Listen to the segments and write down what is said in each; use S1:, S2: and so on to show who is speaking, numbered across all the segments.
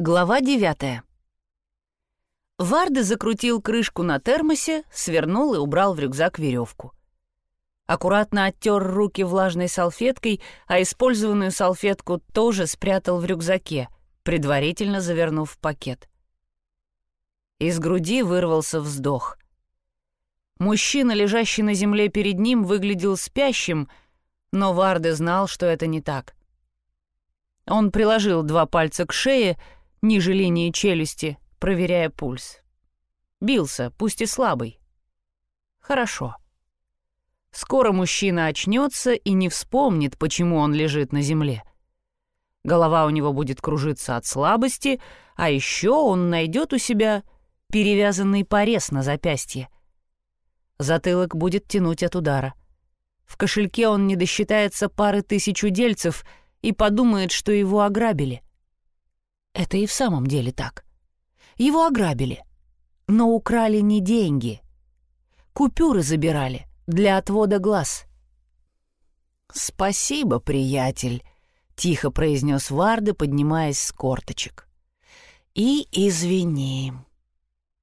S1: Глава девятая. Варда закрутил крышку на термосе, свернул и убрал в рюкзак веревку. Аккуратно оттер руки влажной салфеткой, а использованную салфетку тоже спрятал в рюкзаке, предварительно завернув в пакет. Из груди вырвался вздох. Мужчина, лежащий на земле перед ним, выглядел спящим, но Варде знал, что это не так. Он приложил два пальца к шее, ниже линии челюсти, проверяя пульс. Бился, пусть и слабый. Хорошо. Скоро мужчина очнется и не вспомнит, почему он лежит на земле. Голова у него будет кружиться от слабости, а еще он найдет у себя перевязанный порез на запястье. Затылок будет тянуть от удара. В кошельке он не досчитается пары тысяч удельцев и подумает, что его ограбили. Это и в самом деле так. Его ограбили. Но украли не деньги. Купюры забирали для отвода глаз. «Спасибо, приятель», — тихо произнес Варда, поднимаясь с корточек. «И извини».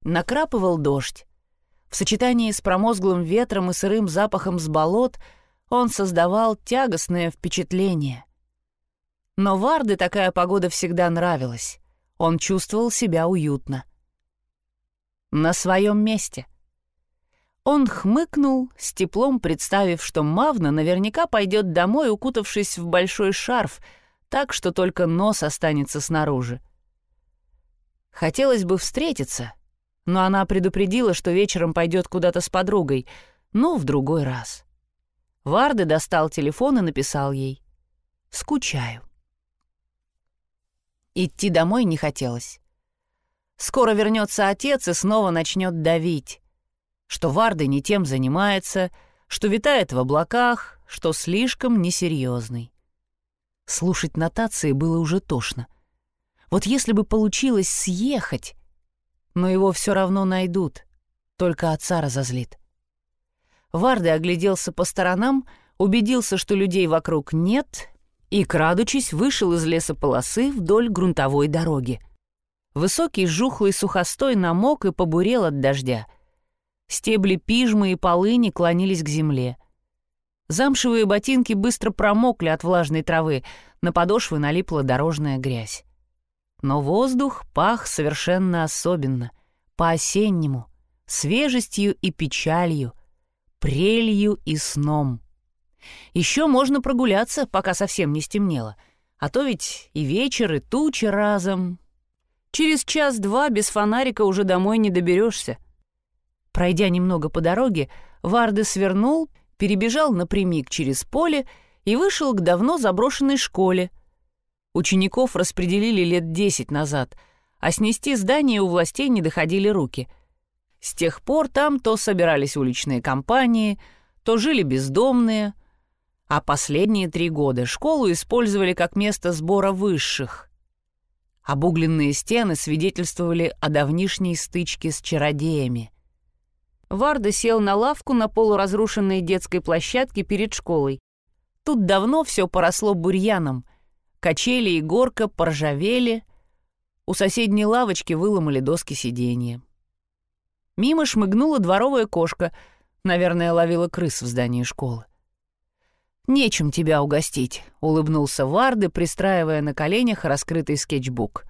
S1: Накрапывал дождь. В сочетании с промозглым ветром и сырым запахом с болот он создавал тягостное впечатление. Но Варде такая погода всегда нравилась. Он чувствовал себя уютно. На своем месте. Он хмыкнул, с теплом представив, что Мавна наверняка пойдет домой, укутавшись в большой шарф, так что только нос останется снаружи. Хотелось бы встретиться, но она предупредила, что вечером пойдет куда-то с подругой, но в другой раз. Варды достал телефон и написал ей «Скучаю». Идти домой не хотелось. Скоро вернется отец и снова начнет давить. Что Варды не тем занимается, что витает в облаках, что слишком несерьезный. Слушать нотации было уже тошно. Вот если бы получилось съехать, но его все равно найдут, только отца разозлит. Варды огляделся по сторонам, убедился, что людей вокруг нет, и, крадучись, вышел из лесополосы вдоль грунтовой дороги. Высокий жухлый сухостой намок и побурел от дождя. Стебли пижмы и полыни клонились к земле. Замшевые ботинки быстро промокли от влажной травы, на подошвы налипла дорожная грязь. Но воздух пах совершенно особенно, по-осеннему, свежестью и печалью, прелью и сном. Еще можно прогуляться, пока совсем не стемнело. А то ведь и вечер, и тучи разом. Через час-два без фонарика уже домой не доберешься. Пройдя немного по дороге, Варды свернул, перебежал напрямик через поле и вышел к давно заброшенной школе. Учеников распределили лет десять назад, а снести здание у властей не доходили руки. С тех пор там то собирались уличные компании, то жили бездомные — а последние три года школу использовали как место сбора высших. Обугленные стены свидетельствовали о давнишней стычке с чародеями. Варда сел на лавку на полуразрушенной детской площадке перед школой. Тут давно все поросло бурьяном. Качели и горка поржавели. У соседней лавочки выломали доски сиденья. Мимо шмыгнула дворовая кошка, наверное, ловила крыс в здании школы. «Нечем тебя угостить», — улыбнулся Варды, пристраивая на коленях раскрытый скетчбук.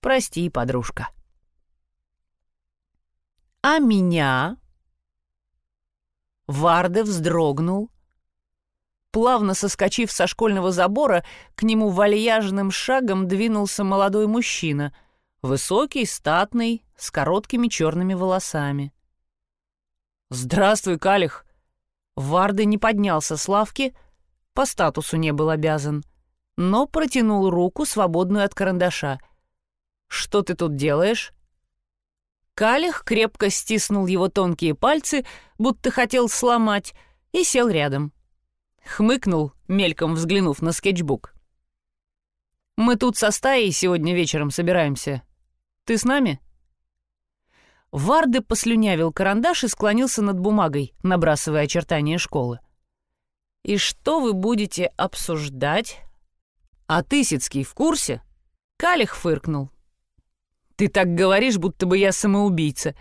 S1: «Прости, подружка». «А меня?» Варды вздрогнул. Плавно соскочив со школьного забора, к нему вальяжным шагом двинулся молодой мужчина, высокий, статный, с короткими черными волосами. «Здравствуй, Калих!» Варды не поднялся с лавки, по статусу не был обязан, но протянул руку, свободную от карандаша. «Что ты тут делаешь?» Калих крепко стиснул его тонкие пальцы, будто хотел сломать, и сел рядом. Хмыкнул, мельком взглянув на скетчбук. «Мы тут со стаей сегодня вечером собираемся. Ты с нами?» Варды послюнявил карандаш и склонился над бумагой, набрасывая очертания школы. «И что вы будете обсуждать?» «А Тысяцкий в курсе?» Калих фыркнул. Ты так говоришь, будто бы я самоубийца.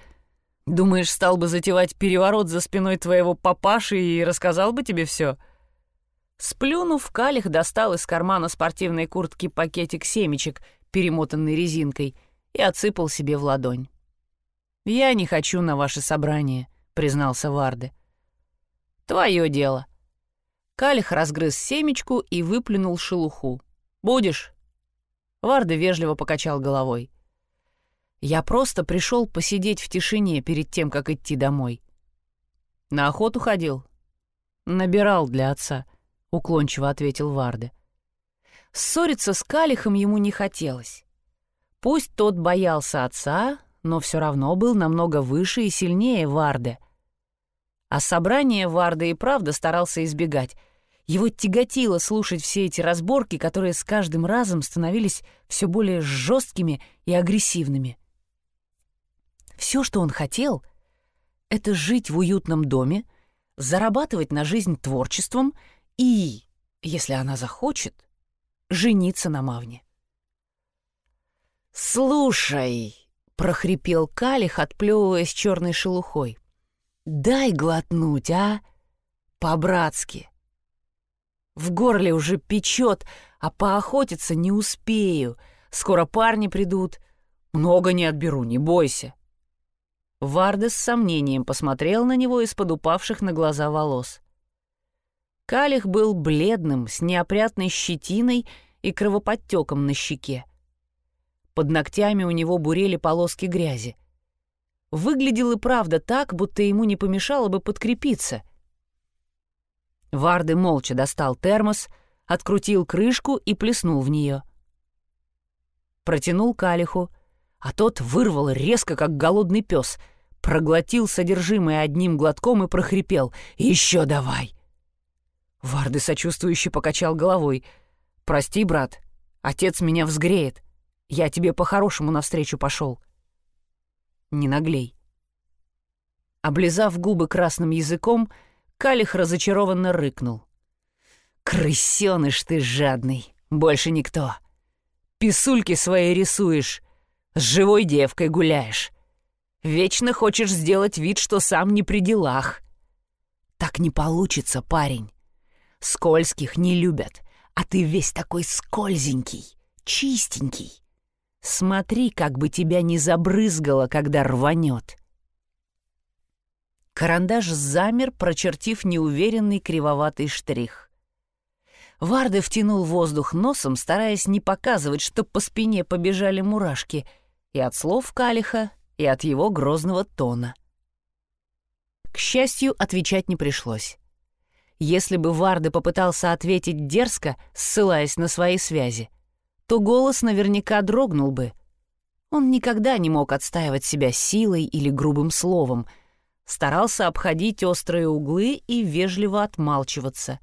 S1: Думаешь, стал бы затевать переворот за спиной твоего папаши и рассказал бы тебе все? Сплюнув, Калих достал из кармана спортивной куртки пакетик семечек, перемотанный резинкой, и отсыпал себе в ладонь. «Я не хочу на ваше собрание», — признался Варде. «Твое дело». Калих разгрыз семечку и выплюнул шелуху. «Будешь?» Варде вежливо покачал головой. Я просто пришел посидеть в тишине перед тем, как идти домой. На охоту ходил? Набирал для отца, уклончиво ответил Варде. Ссориться с Калихом ему не хотелось. Пусть тот боялся отца, но все равно был намного выше и сильнее Варде. А собрание Варда и правда старался избегать. Его тяготило слушать все эти разборки, которые с каждым разом становились все более жесткими и агрессивными. Все, что он хотел, это жить в уютном доме, зарабатывать на жизнь творчеством и, если она захочет, жениться на Мавне. «Слушай», — прохрипел Калих, отплевываясь черной шелухой, — «дай глотнуть, а? По-братски. В горле уже печет, а поохотиться не успею. Скоро парни придут. Много не отберу, не бойся». Варда с сомнением посмотрел на него из-под упавших на глаза волос. Калих был бледным, с неопрятной щетиной и кровоподтеком на щеке. Под ногтями у него бурели полоски грязи. Выглядел и правда так, будто ему не помешало бы подкрепиться. Варды молча достал термос, открутил крышку и плеснул в нее. Протянул Калиху, а тот вырвал резко, как голодный пес — проглотил содержимое одним глотком и прохрипел «Еще давай!». Варды сочувствующе покачал головой. «Прости, брат, отец меня взгреет. Я тебе по-хорошему навстречу пошел». «Не наглей». Облизав губы красным языком, Калих разочарованно рыкнул. «Крысёныш ты жадный, больше никто. Писульки свои рисуешь, с живой девкой гуляешь. Вечно хочешь сделать вид, что сам не при делах. Так не получится, парень. Скользких не любят, а ты весь такой скользенький, чистенький. Смотри, как бы тебя не забрызгало, когда рванет. Карандаш замер, прочертив неуверенный кривоватый штрих. Варды втянул воздух носом, стараясь не показывать, что по спине побежали мурашки, и от слов Калиха и от его грозного тона. К счастью, отвечать не пришлось. Если бы Варды попытался ответить дерзко, ссылаясь на свои связи, то голос наверняка дрогнул бы. Он никогда не мог отстаивать себя силой или грубым словом, старался обходить острые углы и вежливо отмалчиваться.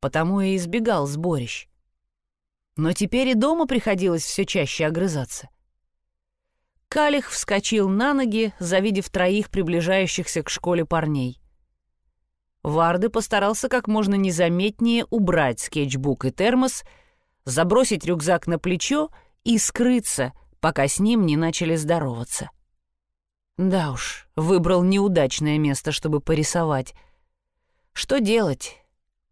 S1: Потому и избегал сборищ. Но теперь и дома приходилось все чаще огрызаться. Калих вскочил на ноги, завидев троих приближающихся к школе парней. Варды постарался как можно незаметнее убрать скетчбук и термос, забросить рюкзак на плечо и скрыться, пока с ним не начали здороваться. Да уж, выбрал неудачное место, чтобы порисовать. Что делать?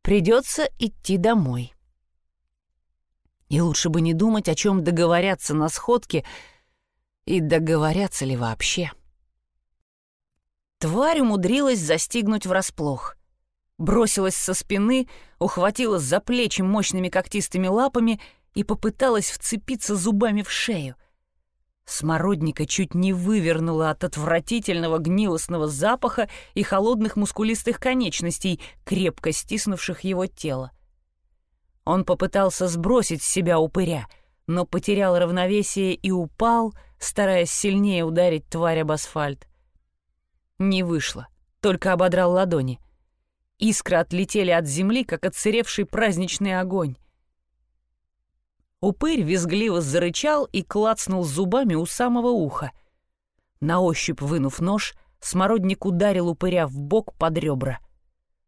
S1: Придется идти домой. И лучше бы не думать, о чем договорятся на сходке — и договорятся ли вообще? Тварь умудрилась застигнуть врасплох. Бросилась со спины, ухватила за плечи мощными когтистыми лапами и попыталась вцепиться зубами в шею. Смородника чуть не вывернула от отвратительного гнилостного запаха и холодных мускулистых конечностей, крепко стиснувших его тело. Он попытался сбросить с себя упыря, но потерял равновесие и упал — стараясь сильнее ударить тварь об асфальт. Не вышло, только ободрал ладони. Искры отлетели от земли, как отсыревший праздничный огонь. Упырь визгливо зарычал и клацнул зубами у самого уха. На ощупь вынув нож, смородник ударил упыря в бок под ребра.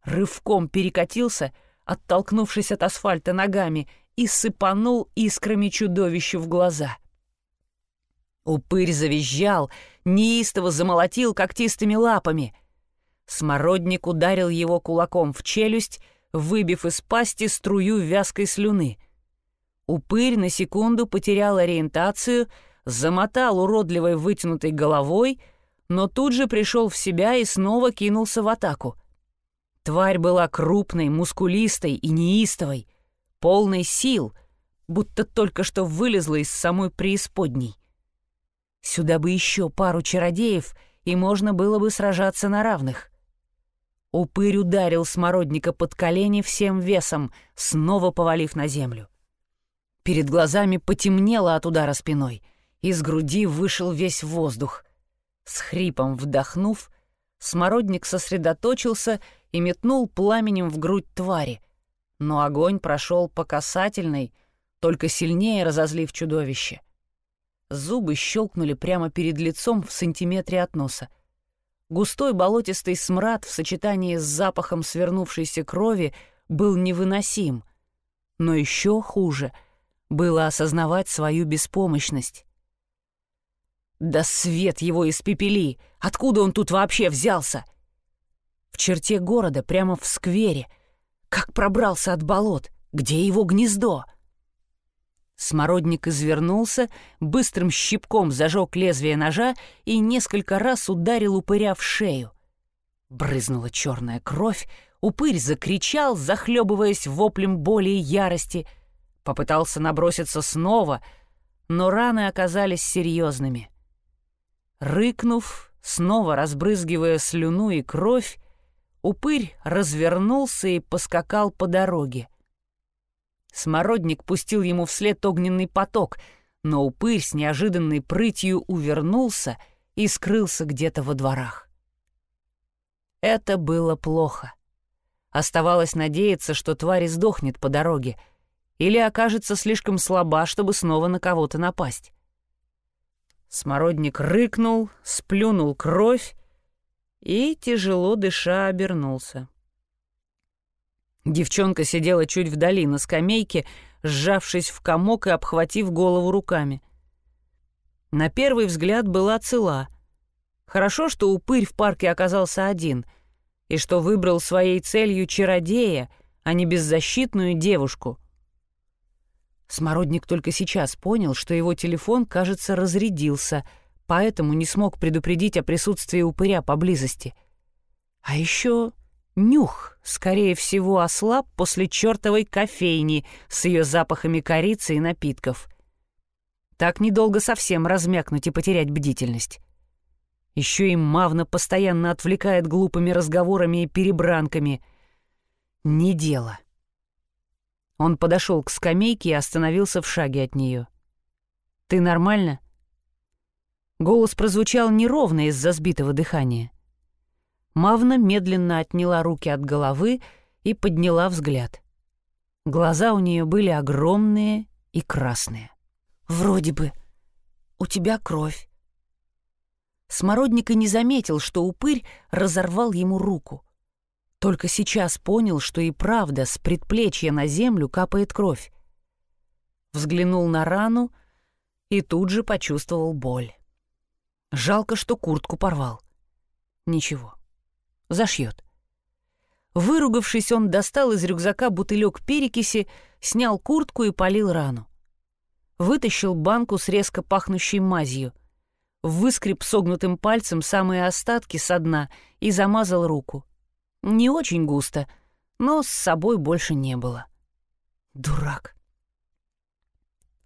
S1: Рывком перекатился, оттолкнувшись от асфальта ногами, и сыпанул искрами чудовищу в глаза — Упырь завизжал, неистово замолотил когтистыми лапами. Смородник ударил его кулаком в челюсть, выбив из пасти струю вязкой слюны. Упырь на секунду потерял ориентацию, замотал уродливой вытянутой головой, но тут же пришел в себя и снова кинулся в атаку. Тварь была крупной, мускулистой и неистовой, полной сил, будто только что вылезла из самой преисподней. Сюда бы еще пару чародеев, и можно было бы сражаться на равных. Упырь ударил смородника под колени всем весом, снова повалив на землю. Перед глазами потемнело от удара спиной, из груди вышел весь воздух. С хрипом вдохнув, смородник сосредоточился и метнул пламенем в грудь твари, но огонь прошел по касательной, только сильнее разозлив чудовище — Зубы щелкнули прямо перед лицом в сантиметре от носа. Густой болотистый смрад в сочетании с запахом свернувшейся крови был невыносим. Но еще хуже было осознавать свою беспомощность. «Да свет его испепели! Откуда он тут вообще взялся?» В черте города, прямо в сквере. Как пробрался от болот? Где его гнездо? Смородник извернулся, быстрым щипком зажег лезвие ножа и несколько раз ударил упыря в шею. Брызнула черная кровь, упырь закричал, захлебываясь воплем боли и ярости. Попытался наброситься снова, но раны оказались серьезными. Рыкнув, снова разбрызгивая слюну и кровь, упырь развернулся и поскакал по дороге. Смородник пустил ему вслед огненный поток, но упырь с неожиданной прытью увернулся и скрылся где-то во дворах. Это было плохо. Оставалось надеяться, что тварь сдохнет по дороге или окажется слишком слаба, чтобы снова на кого-то напасть. Смородник рыкнул, сплюнул кровь и, тяжело дыша, обернулся. Девчонка сидела чуть вдали на скамейке, сжавшись в комок и обхватив голову руками. На первый взгляд была цела. Хорошо, что упырь в парке оказался один, и что выбрал своей целью чародея, а не беззащитную девушку. Смородник только сейчас понял, что его телефон, кажется, разрядился, поэтому не смог предупредить о присутствии упыря поблизости. А еще Нюх, скорее всего, ослаб после чертовой кофейни с ее запахами корицы и напитков. Так недолго совсем размякнуть и потерять бдительность. Еще и Мавна постоянно отвлекает глупыми разговорами и перебранками. Не дело. Он подошел к скамейке и остановился в шаге от нее. «Ты нормально?» Голос прозвучал неровно из-за сбитого дыхания. Мавна медленно отняла руки от головы и подняла взгляд. Глаза у нее были огромные и красные. «Вроде бы. У тебя кровь». Смородник и не заметил, что упырь разорвал ему руку. Только сейчас понял, что и правда с предплечья на землю капает кровь. Взглянул на рану и тут же почувствовал боль. Жалко, что куртку порвал. Ничего, Зашьет. Выругавшись, он достал из рюкзака бутылек перекиси, снял куртку и полил рану. Вытащил банку с резко пахнущей мазью, выскреб согнутым пальцем самые остатки со дна и замазал руку. Не очень густо, но с собой больше не было. Дурак.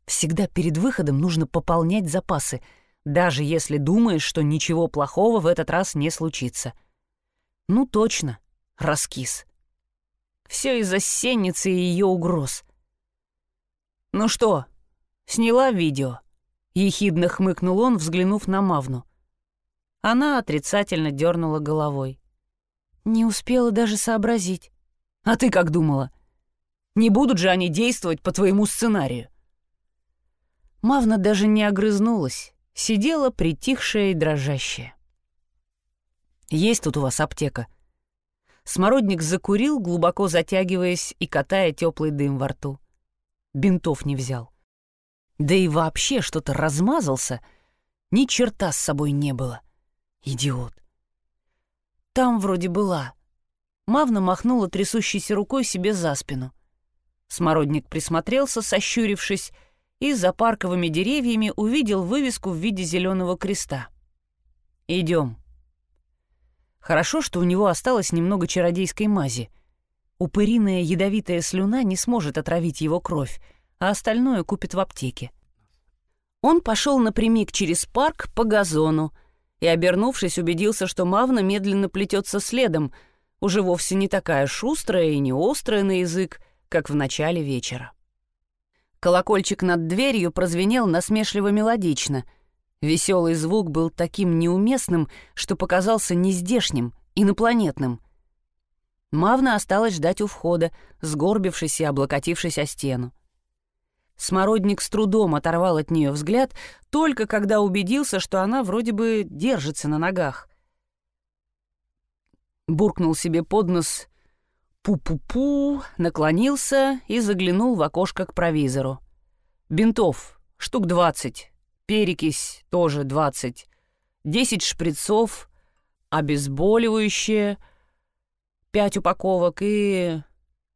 S1: Всегда перед выходом нужно пополнять запасы, даже если думаешь, что ничего плохого в этот раз не случится — ну точно, раскис. Все из-за сенницы и ее угроз. «Ну что, сняла видео?» — ехидно хмыкнул он, взглянув на Мавну. Она отрицательно дернула головой. «Не успела даже сообразить». «А ты как думала? Не будут же они действовать по твоему сценарию?» Мавна даже не огрызнулась, сидела притихшая и дрожащая. Есть тут у вас аптека?» Смородник закурил, глубоко затягиваясь и катая теплый дым во рту. Бинтов не взял. Да и вообще что-то размазался. Ни черта с собой не было. Идиот. Там вроде была. Мавна махнула трясущейся рукой себе за спину. Смородник присмотрелся, сощурившись, и за парковыми деревьями увидел вывеску в виде зеленого креста. «Идем». Хорошо, что у него осталось немного чародейской мази. Упыриная ядовитая слюна не сможет отравить его кровь, а остальное купит в аптеке. Он пошел напрямик через парк по газону и, обернувшись, убедился, что Мавна медленно плетется следом, уже вовсе не такая шустрая и не острая на язык, как в начале вечера. Колокольчик над дверью прозвенел насмешливо-мелодично. Веселый звук был таким неуместным, что показался нездешним, инопланетным. Мавна осталась ждать у входа, сгорбившись и облокотившись о стену. Смородник с трудом оторвал от нее взгляд, только когда убедился, что она вроде бы держится на ногах. Буркнул себе под нос Пу-пу-пу, наклонился и заглянул в окошко к провизору. Бинтов штук двадцать, перекись тоже двадцать, десять шприцов, обезболивающее, пять упаковок и...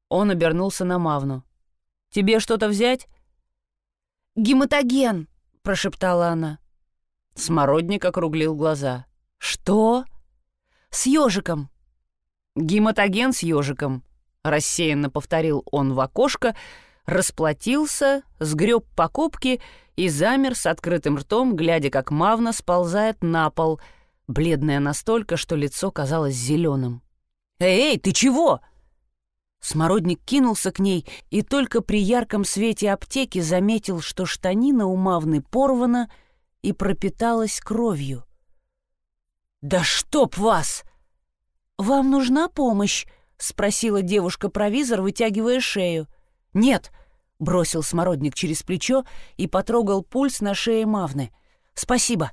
S1: Он обернулся на Мавну. «Тебе что-то взять?»
S2: «Гематоген!» — прошептала она.
S1: Смородник округлил глаза.
S2: «Что?» «С ежиком.
S1: «Гематоген с ежиком», — рассеянно повторил он в окошко, расплатился, сгреб покупки и замер с открытым ртом, глядя, как Мавна сползает на пол, бледная настолько, что лицо казалось зеленым. «Эй, эй, ты чего?» Смородник кинулся к ней и только при ярком свете аптеки заметил, что штанина у Мавны порвана и пропиталась кровью. «Да чтоб вас!»
S2: «Вам нужна помощь?» — спросила девушка-провизор, вытягивая шею.
S1: «Нет», — бросил смородник через плечо и потрогал пульс на шее Мавны. «Спасибо».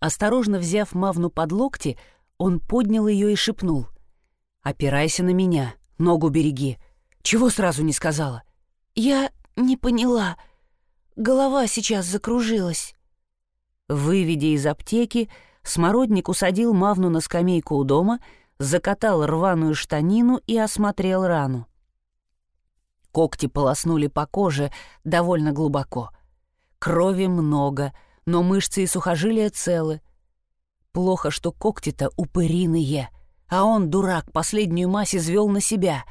S1: Осторожно взяв Мавну под локти, он поднял ее и шепнул. «Опирайся на меня, ногу береги. Чего сразу не сказала?»
S2: «Я не поняла. Голова сейчас закружилась».
S1: Выведя из аптеки, Смородник усадил Мавну на скамейку у дома, закатал рваную штанину и осмотрел рану. Когти полоснули по коже довольно глубоко. Крови много, но мышцы и сухожилия целы. Плохо, что когти-то упыриные, а он, дурак, последнюю мазь извел на себя.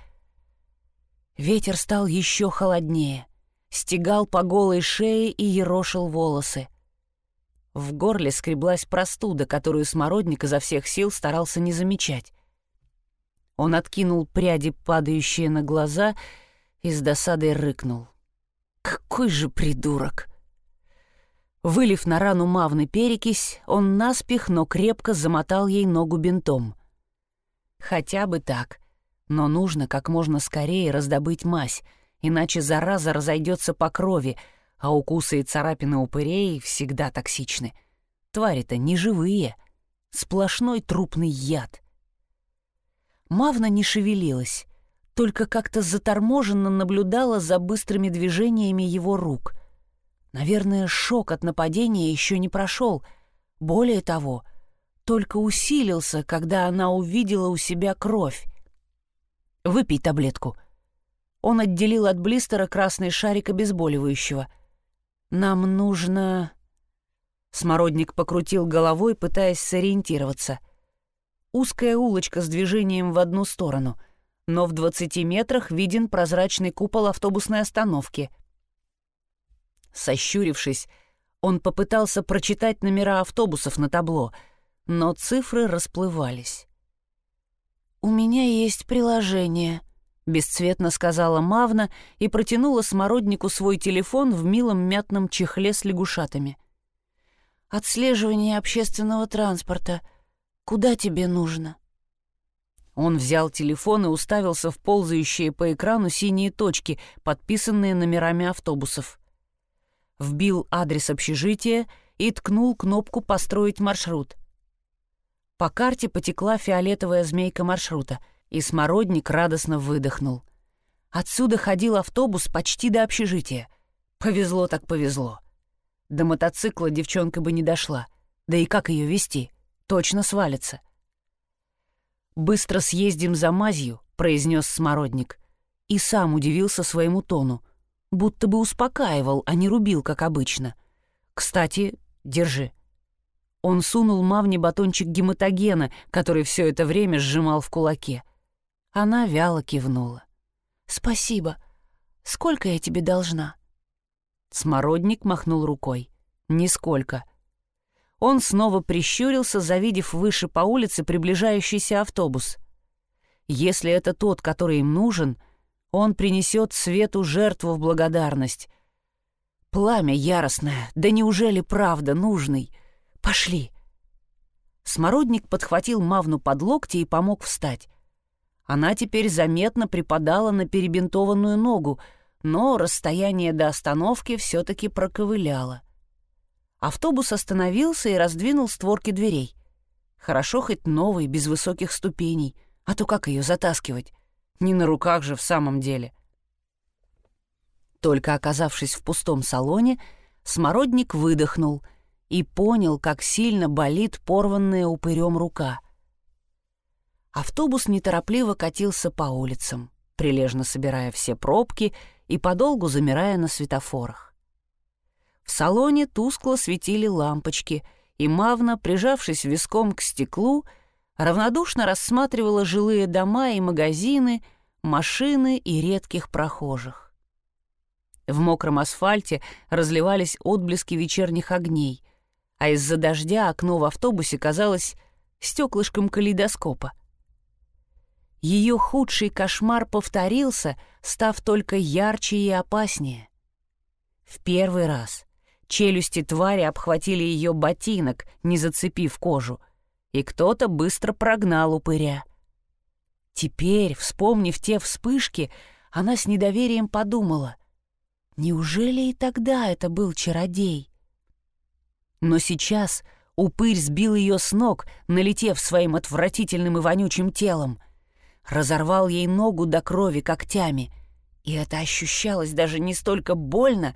S1: Ветер стал еще холоднее, стегал по голой шее и ерошил волосы. В горле скреблась простуда, которую смородник изо всех сил старался не замечать. Он откинул пряди, падающие на глаза, и с досадой рыкнул. «Какой же придурок!» Вылив на рану мавны перекись, он наспех, но крепко замотал ей ногу бинтом. Хотя бы так, но нужно как можно скорее раздобыть мазь, иначе зараза разойдется по крови — а укусы и царапины упырей всегда токсичны. Твари-то не живые, сплошной трупный яд. Мавна не шевелилась, только как-то заторможенно наблюдала за быстрыми движениями его рук. Наверное, шок от нападения еще не прошел. Более того, только усилился, когда она увидела у себя кровь. «Выпей таблетку». Он отделил от блистера красный шарик обезболивающего. «Нам нужно...» Смородник покрутил головой, пытаясь сориентироваться. Узкая улочка с движением в одну сторону, но в двадцати метрах виден прозрачный купол автобусной остановки. Сощурившись, он попытался прочитать номера автобусов на табло, но цифры расплывались.
S2: «У меня есть приложение»,
S1: бесцветно сказала Мавна и протянула смороднику свой телефон в милом мятном чехле с лягушатами.
S2: «Отслеживание общественного транспорта. Куда тебе нужно?»
S1: Он взял телефон и уставился в ползающие по экрану синие точки, подписанные номерами автобусов. Вбил адрес общежития и ткнул кнопку «Построить маршрут». По карте потекла фиолетовая змейка маршрута — и смородник радостно выдохнул. Отсюда ходил автобус почти до общежития. Повезло так повезло. До мотоцикла девчонка бы не дошла. Да и как ее вести? Точно свалится. «Быстро съездим за мазью», — произнес Смородник. И сам удивился своему тону. Будто бы успокаивал, а не рубил, как обычно. «Кстати, держи». Он сунул Мавне батончик гематогена, который все это время сжимал в кулаке. Она вяло кивнула.
S2: «Спасибо. Сколько я тебе должна?»
S1: Смородник махнул рукой. «Нисколько». Он снова прищурился, завидев выше по улице приближающийся автобус. Если это тот, который им нужен, он принесет свету жертву в благодарность. Пламя яростное, да неужели правда нужный? Пошли. Смородник подхватил Мавну под локти и помог встать. Она теперь заметно припадала на перебинтованную ногу, но расстояние до остановки все-таки проковыляло. Автобус остановился и раздвинул створки дверей. Хорошо хоть новый, без высоких ступеней, а то как ее затаскивать? Не на руках же в самом деле. Только оказавшись в пустом салоне, смородник выдохнул и понял, как сильно болит порванная упырем рука. Автобус неторопливо катился по улицам, прилежно собирая все пробки и подолгу замирая на светофорах. В салоне тускло светили лампочки, и Мавна, прижавшись виском к стеклу, равнодушно рассматривала жилые дома и магазины, машины и редких прохожих. В мокром асфальте разливались отблески вечерних огней, а из-за дождя окно в автобусе казалось стеклышком калейдоскопа. Ее худший кошмар повторился, став только ярче и опаснее. В первый раз Челюсти твари обхватили ее ботинок, не зацепив кожу, и кто-то быстро прогнал упыря. Теперь, вспомнив те вспышки, она с недоверием подумала, неужели и тогда это был чародей? Но сейчас упырь сбил ее с ног, налетев своим отвратительным и вонючим телом, разорвал ей ногу до крови когтями, и это ощущалось даже не столько больно,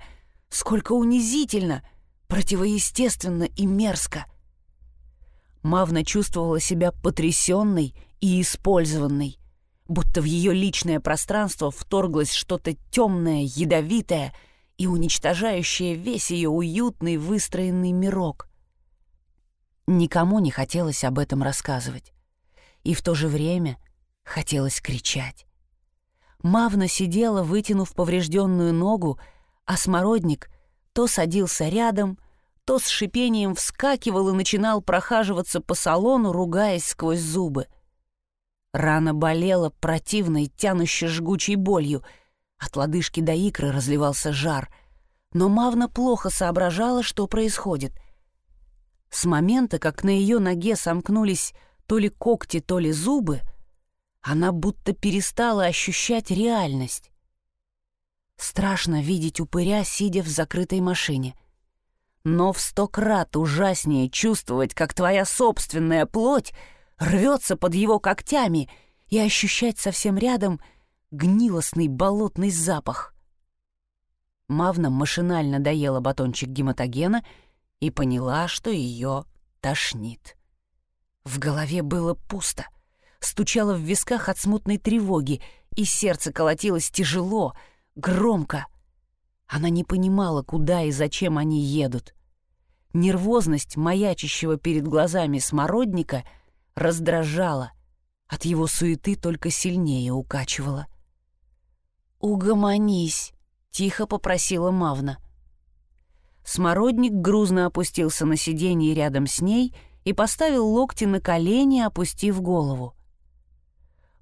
S1: Сколько унизительно, противоестественно и мерзко. Мавна чувствовала себя потрясенной и использованной, будто в ее личное пространство вторглось что-то темное, ядовитое и уничтожающее весь ее уютный выстроенный мирок. Никому не хотелось об этом рассказывать. И в то же время хотелось кричать. Мавна сидела, вытянув поврежденную ногу, а смородник то садился рядом, то с шипением вскакивал и начинал прохаживаться по салону, ругаясь сквозь зубы. Рана болела противной, тянущей жгучей болью. От лодыжки до икры разливался жар. Но Мавна плохо соображала, что происходит. С момента, как на ее ноге сомкнулись то ли когти, то ли зубы, она будто перестала ощущать реальность. Страшно видеть упыря, сидя в закрытой машине. Но в сто крат ужаснее чувствовать, как твоя собственная плоть рвется под его когтями и ощущать совсем рядом гнилостный болотный запах. Мавна машинально доела батончик гематогена и поняла, что ее тошнит. В голове было пусто, стучало в висках от смутной тревоги, и сердце колотилось тяжело — громко. Она не понимала, куда и зачем они едут. Нервозность маячащего перед глазами смородника раздражала, от его суеты только сильнее укачивала. «Угомонись», — тихо попросила Мавна. Смородник грузно опустился на сиденье рядом с ней и поставил локти на колени, опустив голову.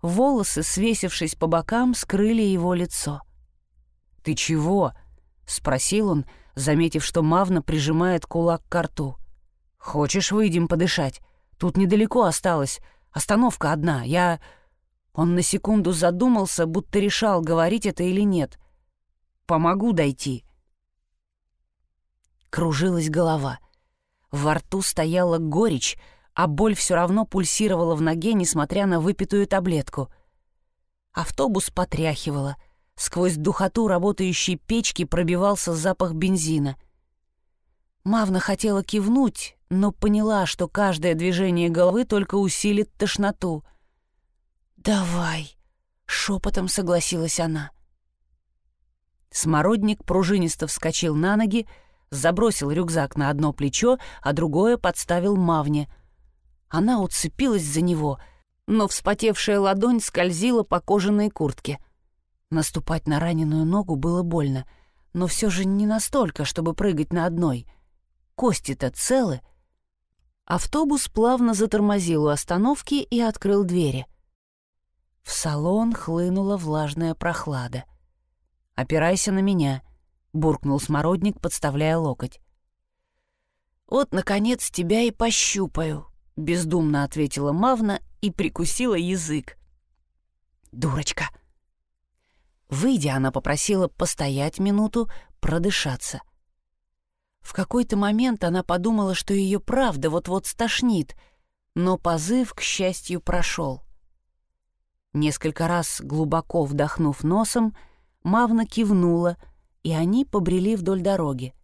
S1: Волосы, свесившись по бокам, скрыли его лицо — «Ты чего?» — спросил он, заметив, что Мавна прижимает кулак к рту. «Хочешь, выйдем подышать? Тут недалеко осталось. Остановка одна. Я...» Он на секунду задумался, будто решал, говорить это или нет. «Помогу дойти». Кружилась голова. Во рту стояла горечь, а боль все равно пульсировала в ноге, несмотря на выпитую таблетку. Автобус потряхивало — Сквозь духоту работающей печки пробивался запах бензина.
S2: Мавна хотела кивнуть, но поняла, что каждое движение головы только усилит тошноту. «Давай», — шепотом согласилась она.
S1: Смородник пружинисто вскочил на ноги, забросил рюкзак на одно плечо, а другое подставил Мавне. Она уцепилась за него, но вспотевшая ладонь скользила по кожаной куртке. Наступать на раненую ногу было больно, но все же не настолько, чтобы прыгать на одной. Кости-то целы. Автобус плавно затормозил у остановки и открыл двери. В салон хлынула влажная прохлада. «Опирайся на меня», — буркнул смородник, подставляя локоть. «Вот, наконец, тебя и пощупаю», — бездумно ответила Мавна и прикусила язык. «Дурочка!» Выйдя, она попросила постоять минуту, продышаться. В какой-то момент она подумала, что ее правда вот-вот стошнит, но позыв, к счастью, прошел. Несколько раз глубоко вдохнув носом, — Мавна кивнула, и они побрели вдоль дороги.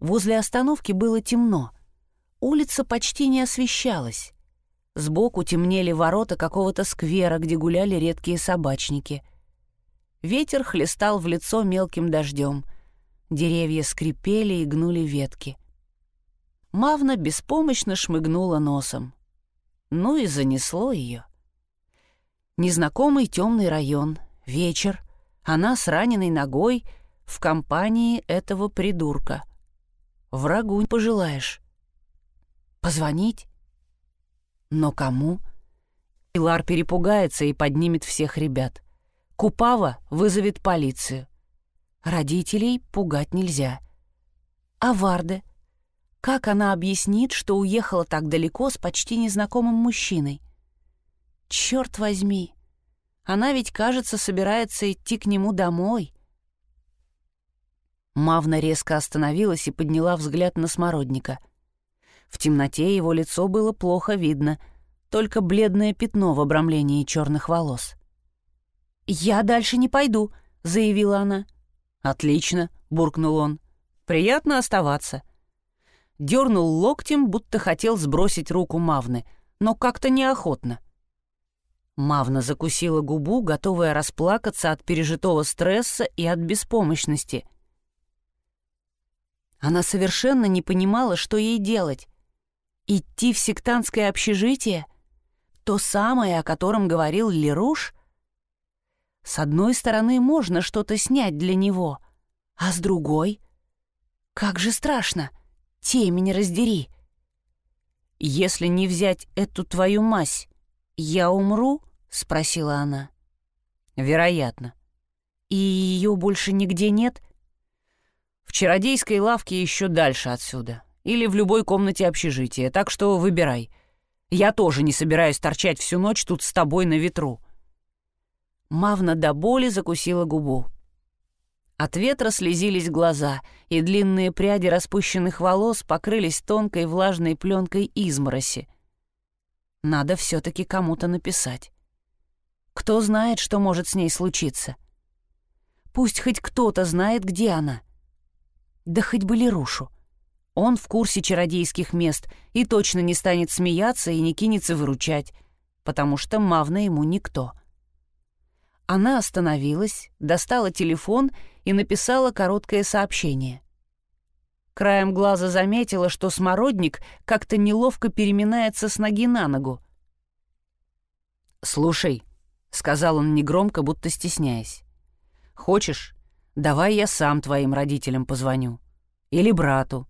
S1: Возле остановки было темно. Улица почти не освещалась. Сбоку темнели ворота какого-то сквера, где гуляли редкие собачники. Ветер хлестал в лицо мелким дождем. Деревья скрипели и гнули ветки. Мавна беспомощно шмыгнула носом. Ну и занесло ее. Незнакомый темный район, вечер, она с раненой ногой в компании этого придурка. Врагу не пожелаешь. Позвонить? Но кому? Илар перепугается и поднимет всех ребят. Купава вызовет полицию. Родителей пугать нельзя. А Варде? Как она объяснит, что уехала так далеко с почти незнакомым мужчиной? Черт возьми! Она ведь, кажется, собирается идти к нему домой. Мавна резко остановилась и подняла взгляд на смородника. В темноте его лицо было плохо видно, только бледное пятно в обрамлении черных волос. «Я дальше не пойду», — заявила она. «Отлично», — буркнул он. «Приятно оставаться». Дернул локтем, будто хотел сбросить руку Мавны, но как-то неохотно. Мавна закусила губу, готовая расплакаться от пережитого стресса и от беспомощности. Она совершенно не понимала, что ей делать. Идти в сектантское общежитие? То самое, о котором говорил Леруш? С одной стороны, можно что-то снять для него, а с другой? Как же страшно! Темень раздери! Если не взять эту твою мазь, «Я умру?» — спросила она. «Вероятно. И ее больше нигде нет?» «В чародейской лавке еще дальше отсюда. Или в любой комнате общежития, так что выбирай. Я тоже не собираюсь торчать всю ночь тут с тобой на ветру». Мавна до боли закусила губу. От ветра слезились глаза, и длинные пряди распущенных волос покрылись тонкой влажной пленкой измороси. Надо все-таки кому-то написать. Кто знает, что может с ней случиться? Пусть хоть кто-то знает, где она. Да хоть бы Лерушу. Он в курсе чародейских мест и точно не станет смеяться и не кинется выручать, потому что Мавна ему никто. Она остановилась, достала телефон и написала короткое сообщение. Краем глаза заметила, что смородник как-то неловко переминается с ноги на ногу. «Слушай», — сказал он негромко, будто стесняясь, — «хочешь, давай я сам твоим родителям позвоню. Или брату».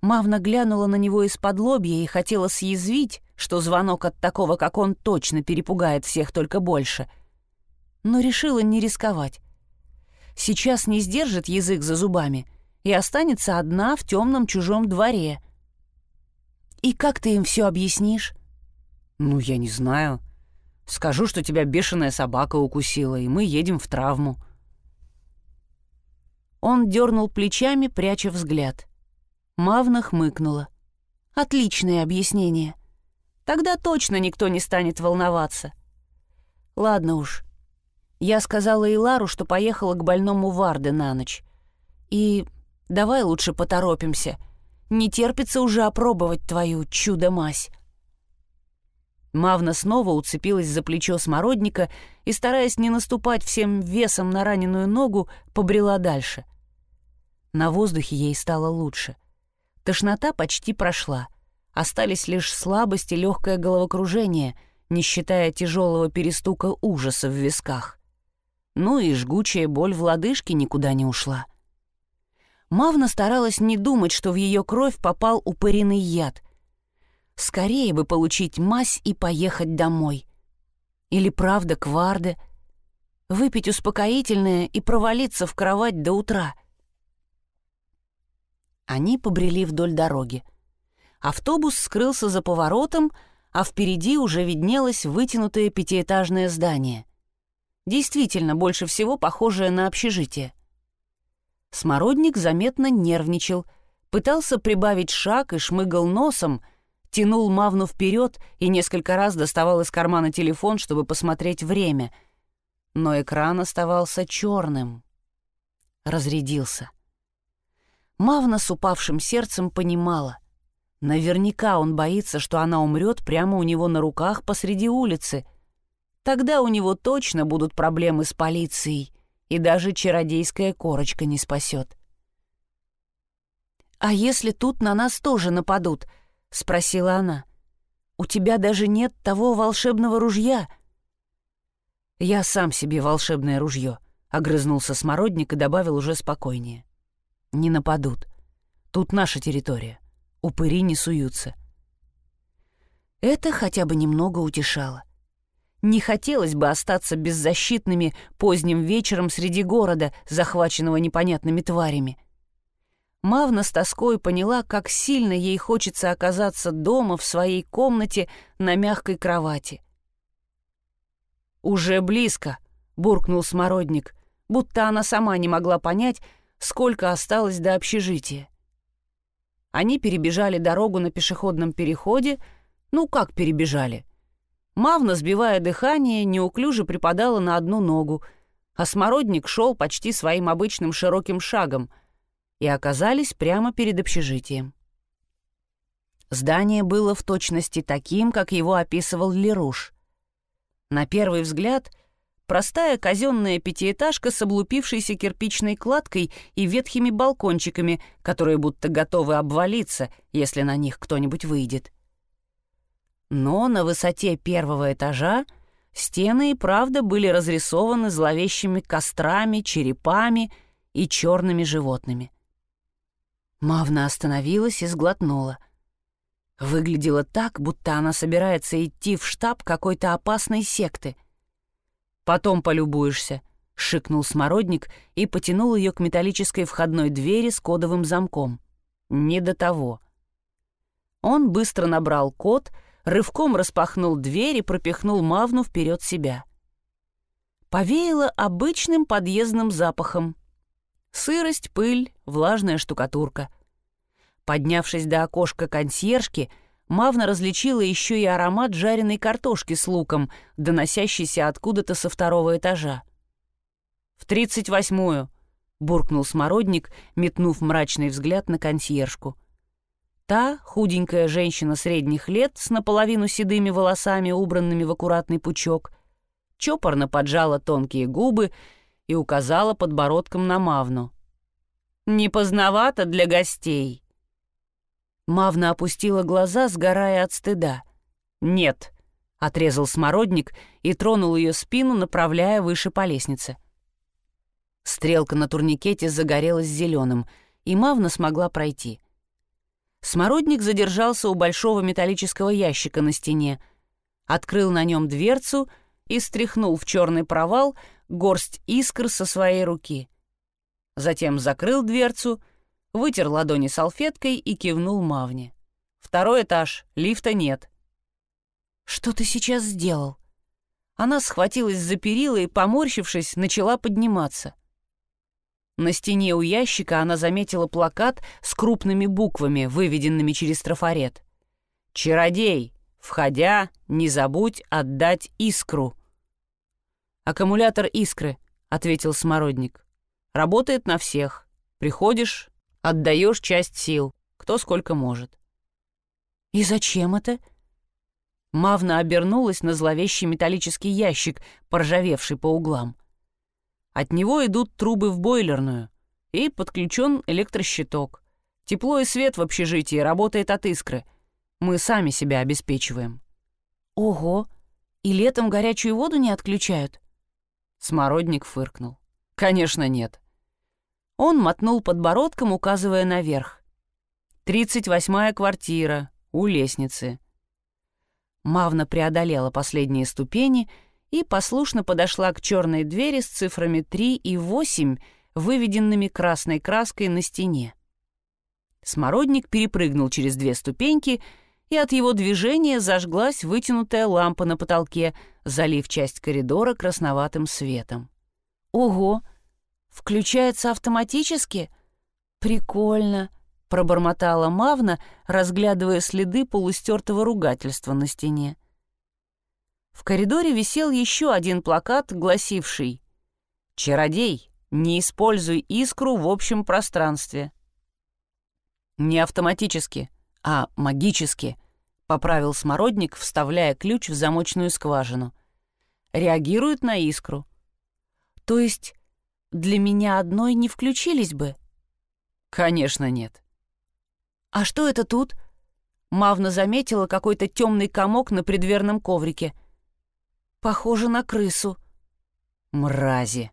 S1: Мавна глянула на него из-под лобья и хотела съязвить, что звонок от такого, как он, точно перепугает всех только больше. Но решила не рисковать. Сейчас не сдержит язык за зубами — и останется одна в темном чужом дворе. И как ты им все объяснишь? Ну, я не знаю. Скажу, что тебя бешеная собака укусила, и мы едем в травму. Он дернул плечами, пряча взгляд. Мавна хмыкнула. Отличное объяснение. Тогда точно никто не станет волноваться. Ладно уж. Я сказала Илару, что поехала к больному Варде на ночь. И
S2: Давай лучше поторопимся. Не терпится уже опробовать твою чудо-мазь».
S1: Мавна снова уцепилась за плечо смородника и, стараясь не наступать всем весом на раненую ногу, побрела дальше. На воздухе ей стало лучше. Тошнота почти прошла. Остались лишь слабость и легкое головокружение, не считая тяжелого перестука ужаса в висках. Ну и жгучая боль в лодыжке никуда не ушла. Мавна старалась не думать, что в ее кровь попал упыриный яд — Скорее бы получить мазь и поехать домой. Или правда к Варде. Выпить успокоительное и провалиться в кровать до утра. Они побрели вдоль дороги. Автобус скрылся за поворотом, а впереди уже виднелось вытянутое пятиэтажное здание. Действительно, больше всего похожее на общежитие. Смородник заметно нервничал, пытался прибавить шаг и шмыгал носом — тянул Мавну вперед и несколько раз доставал из кармана телефон, чтобы посмотреть время. Но экран оставался черным. Разрядился. Мавна с упавшим сердцем понимала. Наверняка он боится, что она умрет прямо у него на руках посреди улицы. Тогда у него точно будут проблемы с полицией, и даже чародейская корочка не спасет. «А если тут на нас тоже нападут?» — спросила она. «У тебя даже нет того волшебного ружья». «Я сам себе волшебное ружье», — огрызнулся Смородник и добавил уже спокойнее. «Не нападут. Тут наша территория. Упыри не суются». Это хотя бы немного утешало. Не хотелось бы остаться беззащитными поздним вечером среди города, захваченного непонятными тварями. Мавна с тоской поняла, как сильно ей хочется оказаться дома в своей комнате на мягкой кровати. «Уже близко», — буркнул Смородник, будто она сама не могла понять, сколько осталось до общежития. Они перебежали дорогу на пешеходном переходе, ну как перебежали? Мавна, сбивая дыхание, неуклюже припадала на одну ногу, а Смородник шел почти своим обычным широким шагом — и оказались прямо перед общежитием. Здание было в точности таким, как его описывал Леруш. На первый взгляд — простая казенная пятиэтажка с облупившейся кирпичной кладкой и ветхими балкончиками, которые будто готовы обвалиться, если на них кто-нибудь выйдет. Но на высоте первого этажа стены и правда были разрисованы зловещими кострами, черепами и черными животными. Мавна остановилась и сглотнула. Выглядело так, будто она собирается идти в штаб какой-то опасной секты. «Потом полюбуешься», — шикнул смородник и потянул ее к металлической входной двери с кодовым замком. «Не до того». Он быстро набрал код, рывком распахнул дверь и пропихнул Мавну вперед себя. Повеяло обычным подъездным запахом — Сырость, пыль, влажная штукатурка. Поднявшись до окошка консьержки, Мавна различила еще и аромат жареной картошки с луком, доносящийся откуда-то со второго этажа. «В тридцать восьмую», — буркнул смородник, метнув мрачный взгляд на консьержку. Та, худенькая женщина средних лет с наполовину седыми волосами, убранными в аккуратный пучок, чопорно поджала тонкие губы и указала подбородком на Мавну. «Не поздновато для гостей». Мавна опустила глаза, сгорая от стыда. «Нет», — отрезал смородник и тронул ее спину, направляя выше по лестнице. Стрелка на турникете загорелась зеленым, и Мавна смогла пройти. Смородник задержался у большого металлического ящика на стене, открыл на нем дверцу и стряхнул в черный провал — горсть искр со своей руки. Затем закрыл дверцу, вытер ладони салфеткой и кивнул Мавне. «Второй этаж, лифта нет». «Что ты сейчас сделал?» Она схватилась за перила и, поморщившись, начала подниматься. На стене у ящика она заметила плакат с крупными буквами, выведенными через трафарет. «Чародей, входя, не забудь отдать искру». «Аккумулятор искры», — ответил Смородник. «Работает на всех. Приходишь, Отдаешь часть сил, кто сколько может.
S2: «И зачем это?» Мавна обернулась на зловещий металлический ящик, поржавевший по углам. От него идут трубы в бойлерную, и подключен электрощиток. Тепло и свет в общежитии работает от искры. Мы сами себя обеспечиваем. Ого! И летом горячую воду не отключают?
S1: Смородник фыркнул. Конечно, нет. Он мотнул подбородком, указывая наверх. «Тридцать восьмая квартира, у лестницы». Мавна преодолела последние ступени и послушно подошла к черной двери с цифрами 3 и 8, выведенными красной краской на стене. Смородник перепрыгнул через две ступеньки, и от его движения зажглась вытянутая лампа на потолке, залив часть коридора красноватым светом.
S2: «Ого! Включается автоматически? Прикольно!» — пробормотала Мавна, разглядывая следы полустертого ругательства на стене. В коридоре висел еще один плакат, гласивший «Чародей, не используй искру в общем пространстве». «Не автоматически, а магически», — поправил Смородник, вставляя ключ в замочную скважину. «Реагирует на искру». «То есть для меня одной не включились бы?»
S1: «Конечно нет».
S2: «А что это тут?» Мавна заметила какой-то темный комок на предверном коврике. «Похоже на крысу».
S1: «Мрази!»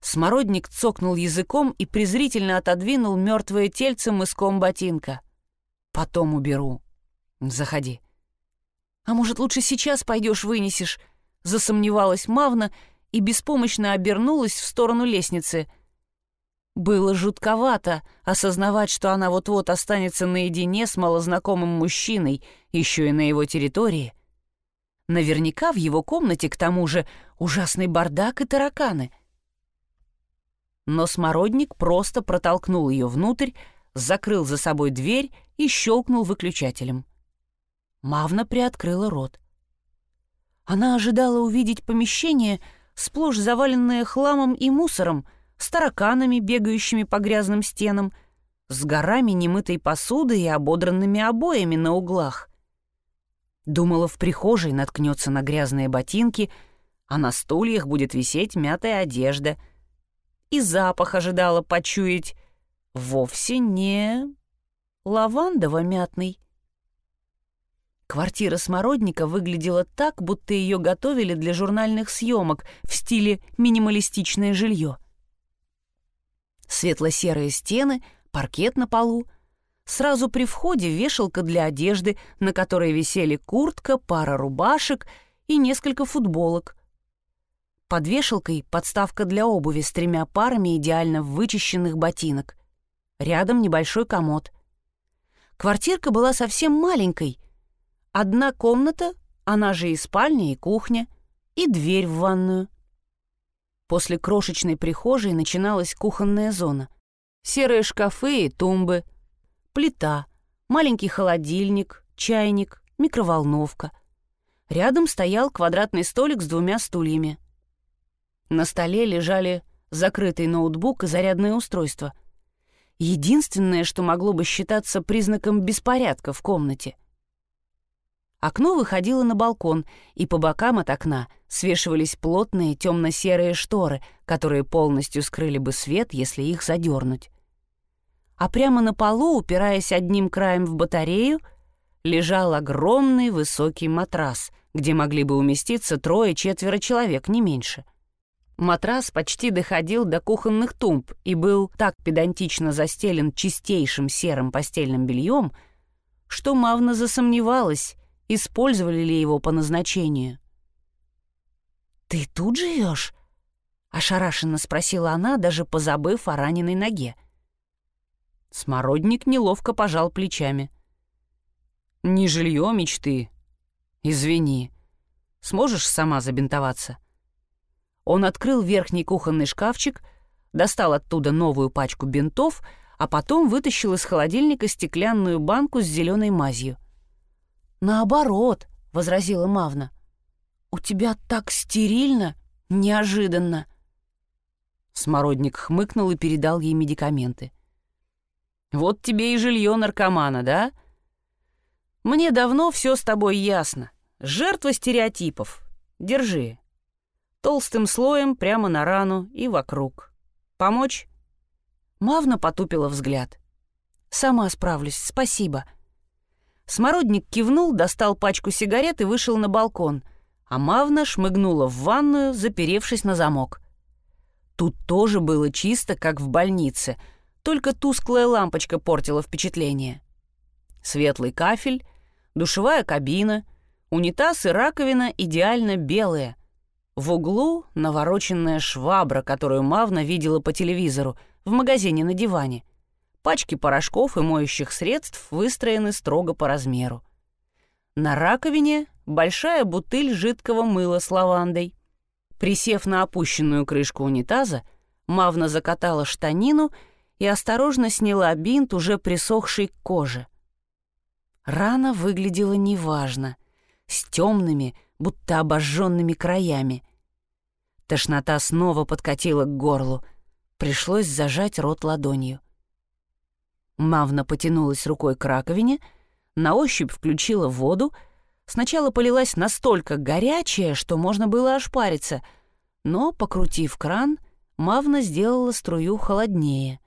S1: Смородник цокнул языком и презрительно отодвинул мертвое тельце мыском ботинка. «Потом уберу. Заходи».
S2: «А может, лучше сейчас пойдешь вынесешь?» Засомневалась Мавна и беспомощно обернулась в сторону лестницы. Было жутковато осознавать, что она вот-вот останется наедине с малознакомым мужчиной, еще и на его территории. Наверняка в его комнате, к тому же, ужасный бардак и тараканы — но смородник просто протолкнул ее внутрь, закрыл за собой дверь и щелкнул выключателем. Мавна приоткрыла рот. Она ожидала увидеть помещение, сплошь заваленное хламом и мусором, с тараканами, бегающими по грязным стенам, с горами немытой посуды и ободранными обоями на углах. Думала, в прихожей наткнется на грязные ботинки, а на стульях будет висеть мятая одежда — и запах ожидала почуять. Вовсе не лавандово-мятный. Квартира Смородника выглядела так, будто ее готовили для журнальных съемок в стиле минималистичное жилье. Светло-серые стены, паркет на полу. Сразу при входе вешалка для одежды, на которой висели куртка, пара рубашек и несколько футболок — под вешалкой подставка для обуви с тремя парами идеально вычищенных ботинок. Рядом небольшой комод. Квартирка была совсем маленькой. Одна комната, она же и спальня, и кухня, и дверь в ванную. После крошечной прихожей начиналась кухонная зона. Серые шкафы и тумбы, плита, маленький холодильник, чайник, микроволновка. Рядом стоял квадратный столик с двумя стульями. На столе лежали закрытый ноутбук и зарядное устройство. Единственное, что могло бы считаться признаком беспорядка в комнате. Окно выходило на балкон, и по бокам от окна свешивались плотные темно-серые шторы, которые полностью скрыли бы свет, если их задернуть. А прямо на полу, упираясь одним краем в батарею, лежал огромный высокий матрас, где могли бы уместиться трое-четверо человек, не меньше. Матрас почти доходил до кухонных тумб и был так педантично застелен чистейшим серым постельным бельем, что Мавна засомневалась, использовали ли его по назначению. «Ты тут живешь?» — ошарашенно спросила она, даже позабыв о раненой ноге. Смородник неловко пожал плечами. «Не жилье мечты. Извини. Сможешь сама забинтоваться?» Он открыл верхний кухонный шкафчик, достал оттуда новую пачку бинтов, а потом вытащил из холодильника стеклянную банку с зеленой мазью. «Наоборот», — возразила Мавна. «У тебя так стерильно, неожиданно». Смородник хмыкнул и передал ей медикаменты. Вот тебе и жилье наркомана, да? Мне давно все с тобой ясно. Жертва стереотипов. Держи. Толстым слоем прямо на рану и вокруг. Помочь? Мавна потупила взгляд. «Сама справлюсь, спасибо». Смородник кивнул, достал пачку сигарет и вышел на балкон, а Мавна шмыгнула в ванную, заперевшись на замок. Тут тоже было чисто, как в больнице, только тусклая лампочка портила впечатление. Светлый кафель, душевая кабина, унитаз и раковина идеально белые. В углу навороченная швабра, которую Мавна видела по телевизору, в магазине на диване. Пачки порошков и моющих средств выстроены строго по размеру. На раковине большая бутыль жидкого мыла с лавандой. Присев на опущенную крышку унитаза, Мавна закатала штанину и осторожно сняла бинт, уже присохший к коже. Рана выглядела неважно, с темными, будто обожженными краями. Тошнота снова подкатила к горлу. Пришлось зажать рот ладонью. Мавна потянулась рукой к раковине, на ощупь включила воду, сначала полилась настолько горячая, что можно было ошпариться, но, покрутив кран, Мавна сделала струю холоднее.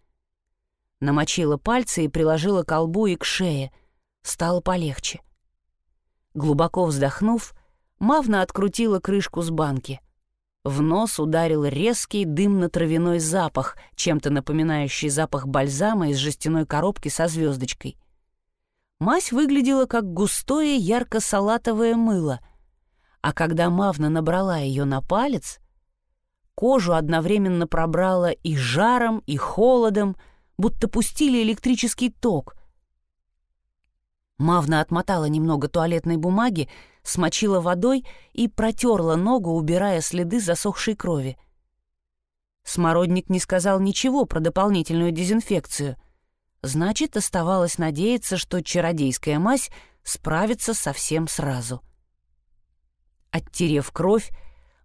S2: Намочила пальцы и приложила к колбу и к шее. Стало полегче. Глубоко вздохнув, Мавна открутила крышку с банки. В нос ударил резкий дымно-травяной запах, чем-то напоминающий запах бальзама из жестяной коробки со звездочкой. Мазь выглядела как густое ярко-салатовое мыло, а когда Мавна набрала ее на палец, кожу одновременно пробрала и жаром, и холодом, будто пустили электрический ток. Мавна отмотала немного туалетной бумаги, смочила водой и протерла ногу, убирая следы засохшей крови. Смородник не сказал ничего про дополнительную дезинфекцию. Значит, оставалось надеяться, что чародейская мазь справится совсем сразу. Оттерев кровь,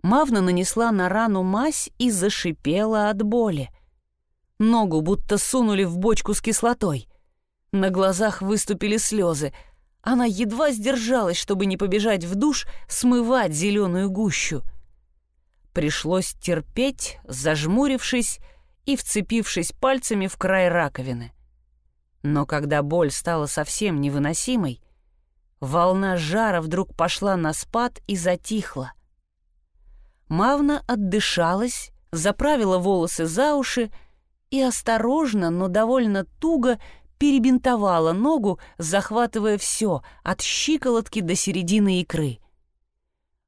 S2: Мавна нанесла на рану мазь и зашипела от боли. Ногу будто сунули в бочку с кислотой. На глазах выступили слезы. Она едва сдержалась, чтобы не побежать в душ смывать зеленую гущу. Пришлось терпеть, зажмурившись и вцепившись пальцами в край раковины. Но когда боль стала совсем невыносимой, волна жара вдруг пошла на спад и затихла. Мавна отдышалась, заправила волосы за уши и осторожно, но довольно туго перебинтовала ногу, захватывая все, от щиколотки до середины икры.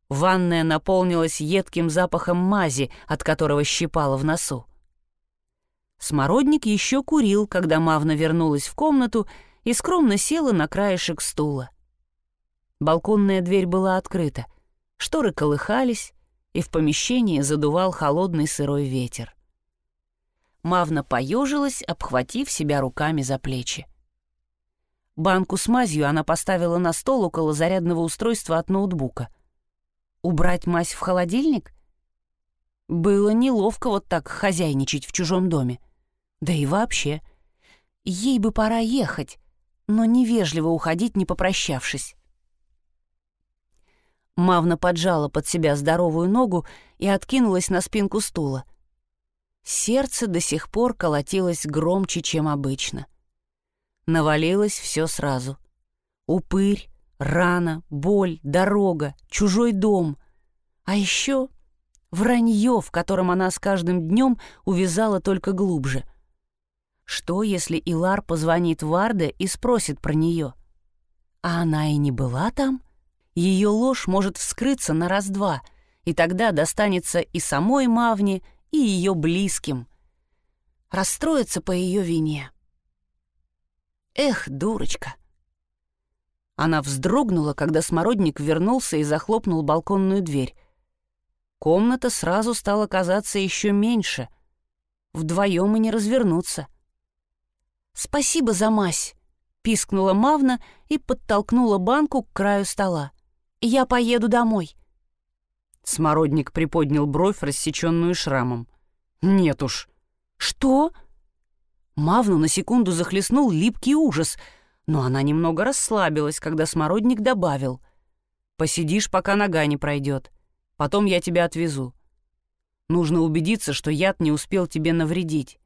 S2: Ванная наполнилась едким запахом мази, от которого щипала в носу. Смородник еще курил, когда Мавна вернулась в комнату и скромно села на краешек стула. Балконная дверь была открыта, шторы колыхались, и в помещении задувал холодный сырой ветер. Мавна поежилась, обхватив себя руками за плечи. Банку с мазью она поставила на стол около зарядного устройства от ноутбука. Убрать мазь в холодильник? Было неловко вот так хозяйничать в чужом доме. Да и вообще. Ей бы пора ехать, но невежливо уходить, не попрощавшись. Мавна поджала под себя здоровую ногу и откинулась на спинку стула. Сердце до сих пор колотилось громче, чем обычно. Навалилось все сразу. Упырь, рана, боль, дорога, чужой дом. А еще вранье, в котором она с каждым днем увязала только глубже. Что, если Илар позвонит Варде и спросит про нее? А она и не была там? Ее ложь может вскрыться на раз-два, и тогда достанется и самой Мавне, и ее близким. Расстроиться по ее вине. Эх, дурочка. Она вздрогнула, когда смородник вернулся и захлопнул балконную дверь. Комната сразу стала казаться еще меньше. Вдвоем и не развернуться. «Спасибо за мазь!» — пискнула Мавна и подтолкнула банку к краю стола. «Я поеду домой. Смородник приподнял бровь, рассеченную шрамом. «Нет уж». «Что?» Мавну на секунду захлестнул липкий ужас, но она немного расслабилась, когда смородник добавил. «Посидишь, пока нога не пройдет. Потом я тебя отвезу. Нужно убедиться, что яд не успел тебе навредить».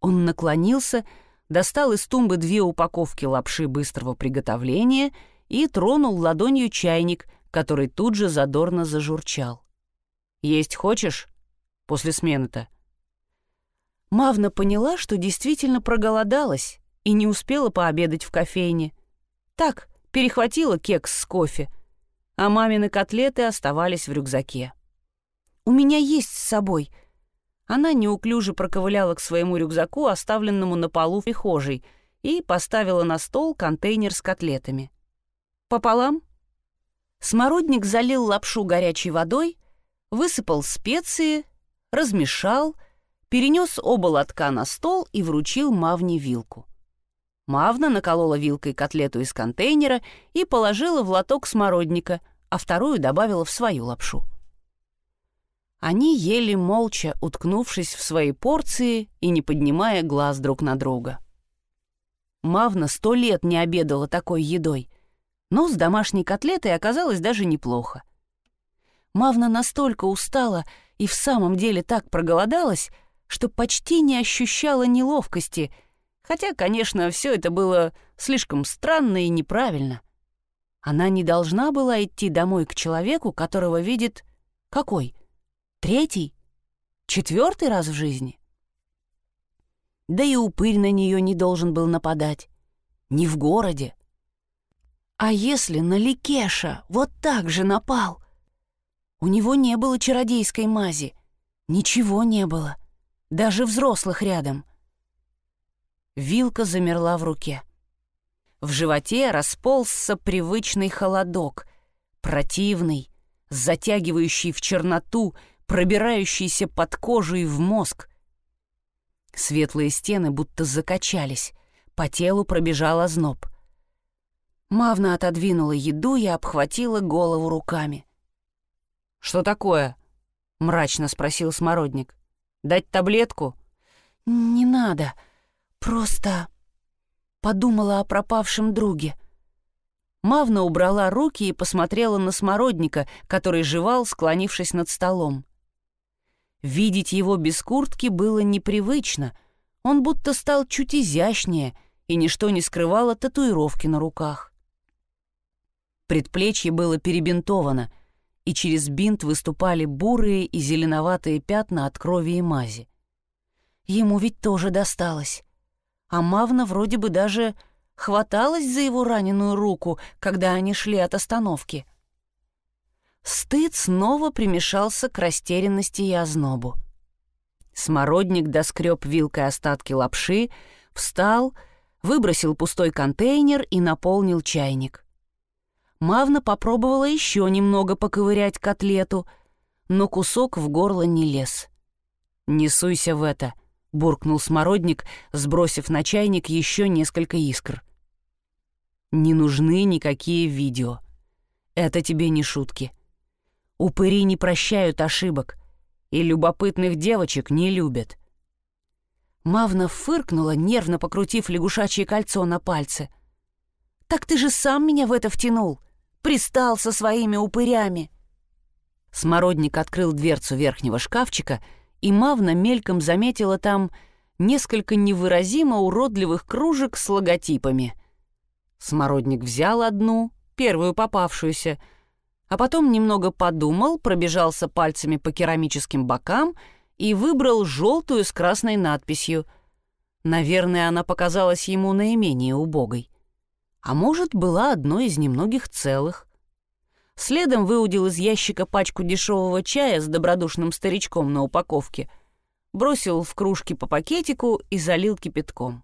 S2: Он наклонился, достал из тумбы две упаковки лапши быстрого приготовления и тронул ладонью чайник, который тут же задорно зажурчал. «Есть хочешь? После смены-то?» Мавна поняла, что действительно проголодалась и не успела пообедать в кофейне. Так, перехватила кекс с кофе, а мамины котлеты оставались в рюкзаке. «У меня есть с собой», она неуклюже проковыляла к своему рюкзаку, оставленному на полу в прихожей, и поставила на стол контейнер с котлетами. «Пополам?» Смородник залил лапшу горячей водой, высыпал специи, размешал, перенес оба лотка на стол и вручил Мавне вилку. Мавна наколола вилкой котлету из контейнера и положила в лоток смородника, а вторую добавила в свою лапшу. Они ели молча, уткнувшись в свои порции и не поднимая глаз друг на друга. Мавна сто лет не обедала такой едой, но с домашней котлетой оказалось даже неплохо. Мавна настолько устала и в самом деле так проголодалась, что почти не ощущала неловкости, хотя, конечно, все это было слишком странно и неправильно. Она не должна была идти домой к человеку, которого видит... Какой? Третий? Четвертый раз в жизни? Да и упырь на нее не должен был нападать. Не в городе. А если на Ликеша вот так же напал? У него не было чародейской мази. Ничего не было. Даже взрослых рядом. Вилка замерла в руке. В животе расползся привычный холодок, противный, затягивающий в черноту пробирающийся под кожу и в мозг. Светлые стены будто закачались, по телу пробежал озноб. Мавна отодвинула еду и обхватила голову руками. «Что такое?» — мрачно спросил Смородник. «Дать таблетку?» «Не надо. Просто...» Подумала о пропавшем друге. Мавна убрала руки и посмотрела на Смородника, который жевал, склонившись над столом. Видеть его без куртки было непривычно. Он будто стал чуть изящнее, и ничто не скрывало татуировки на руках. Предплечье было перебинтовано, и через бинт выступали бурые и зеленоватые пятна от крови и мази. Ему ведь тоже досталось. А Мавна вроде бы даже хваталась за его раненую руку, когда они шли от остановки. Стыд снова примешался к растерянности и ознобу. Смородник доскреб вилкой остатки лапши, встал, выбросил пустой контейнер и наполнил чайник. Мавна попробовала еще немного поковырять котлету, но кусок в горло не лез. «Не суйся в это», — буркнул смородник, сбросив на чайник еще несколько искр. «Не нужны никакие видео. Это тебе не шутки. Упыри не прощают ошибок, и любопытных девочек не любят. Мавна фыркнула, нервно покрутив лягушачье кольцо на пальце. «Так ты же сам меня в это втянул! Пристал со своими упырями!» Смородник открыл дверцу верхнего шкафчика, и Мавна мельком заметила там несколько невыразимо уродливых кружек с логотипами. Смородник взял одну, первую попавшуюся, а потом немного подумал, пробежался пальцами по керамическим бокам и выбрал желтую с красной надписью. Наверное, она показалась ему наименее убогой. А может, была одной из немногих целых. Следом выудил из ящика пачку дешевого чая с добродушным старичком на упаковке, бросил в кружки по пакетику и залил кипятком.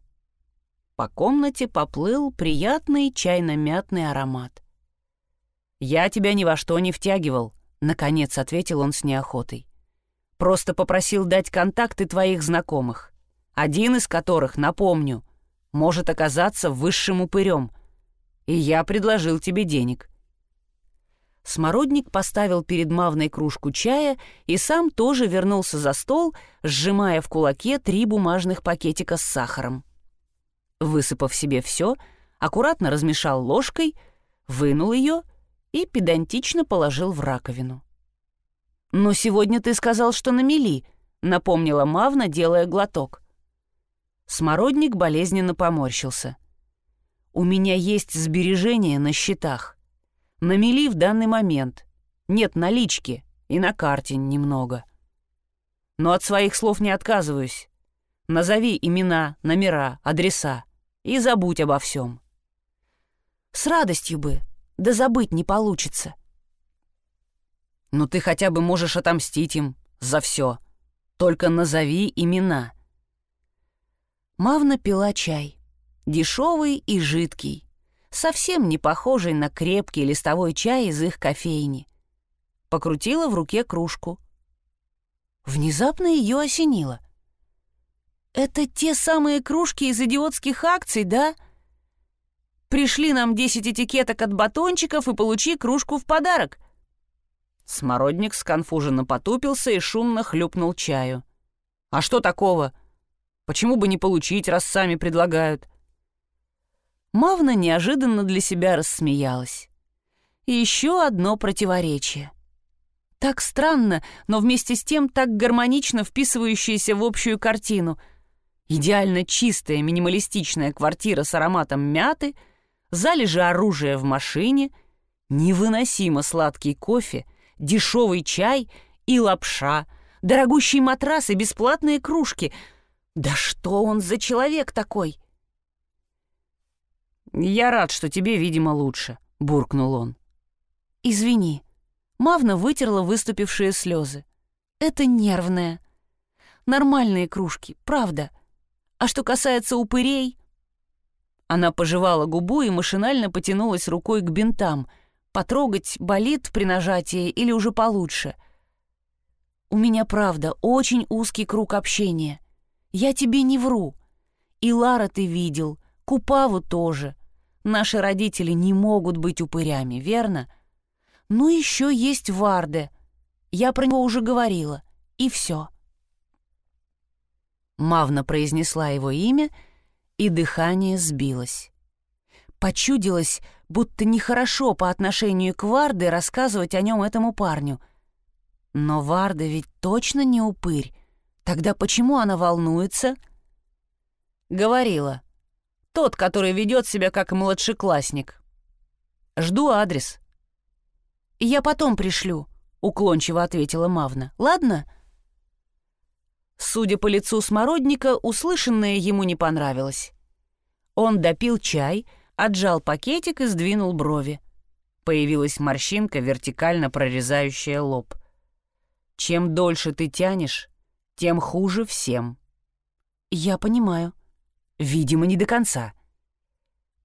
S2: По комнате поплыл приятный чайно-мятный аромат. «Я тебя ни во что не втягивал», — наконец ответил он с неохотой. «Просто попросил дать контакты твоих знакомых, один из которых, напомню, может оказаться высшим упырем, и я предложил тебе денег». Смородник поставил перед Мавной кружку чая и сам тоже вернулся за стол, сжимая в кулаке три бумажных пакетика с сахаром. Высыпав себе все, аккуратно размешал ложкой, вынул ее и педантично положил в раковину. «Но сегодня ты сказал, что на мели», — напомнила Мавна, делая глоток. Смородник болезненно поморщился. «У меня есть сбережения на счетах. На мели в данный момент. Нет налички и на карте немного. Но от своих слов не отказываюсь. Назови имена, номера, адреса и забудь обо всем. С радостью бы, да забыть не получится. Но ты хотя бы можешь отомстить им за все. Только назови имена. Мавна пила чай. Дешевый и жидкий совсем не похожий на крепкий листовой чай из их кофейни. Покрутила в руке кружку. Внезапно ее осенило. «Это те самые кружки из идиотских акций, да? Пришли нам десять этикеток от батончиков и получи кружку в подарок». Смородник сконфуженно потупился и шумно хлюпнул чаю. «А что такого? Почему бы не получить, раз сами предлагают?» Мавна неожиданно для себя рассмеялась. И еще одно противоречие. Так странно, но вместе с тем так гармонично вписывающееся в общую картину. Идеально чистая минималистичная квартира с ароматом мяты, залежи оружия в машине, невыносимо сладкий кофе, дешевый чай и лапша, дорогущий матрас и бесплатные кружки. Да что он за человек такой? — «Я рад, что тебе, видимо, лучше», — буркнул он. «Извини». Мавна вытерла выступившие слезы. «Это нервное. Нормальные кружки, правда. А что касается упырей...» Она пожевала губу и машинально потянулась рукой к бинтам. Потрогать, болит при нажатии или уже получше. «У меня, правда, очень узкий круг общения. Я тебе не вру. И Лара ты видел, Купаву тоже. Наши родители не могут быть упырями, верно? Ну, еще есть Варде. Я про него уже говорила. И все. Мавна произнесла его имя, и дыхание сбилось. Почудилось, будто нехорошо по отношению к Варде рассказывать о нем этому парню. Но Варда ведь точно не упырь. Тогда почему она волнуется? Говорила. Тот, который ведет себя как младшеклассник. Жду адрес. «Я потом пришлю», — уклончиво ответила Мавна. «Ладно?» Судя по лицу смородника, услышанное ему не понравилось. Он допил чай, отжал пакетик и сдвинул брови. Появилась морщинка, вертикально прорезающая лоб. «Чем дольше ты тянешь, тем хуже всем». «Я понимаю», Видимо, не до конца.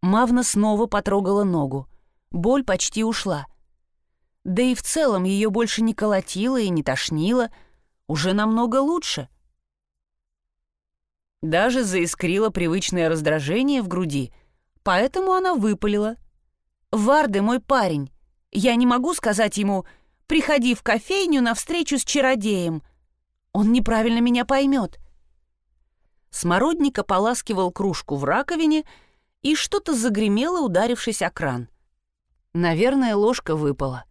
S2: Мавна снова потрогала ногу. Боль почти ушла. Да и в целом ее больше не колотило и не тошнило. Уже намного лучше. Даже заискрило привычное раздражение в груди, поэтому она выпалила. «Варды мой парень. Я не могу сказать ему, приходи в кофейню на встречу с чародеем. Он неправильно меня поймет. Смородник ополаскивал кружку в раковине, и что-то загремело, ударившись о кран. Наверное, ложка выпала.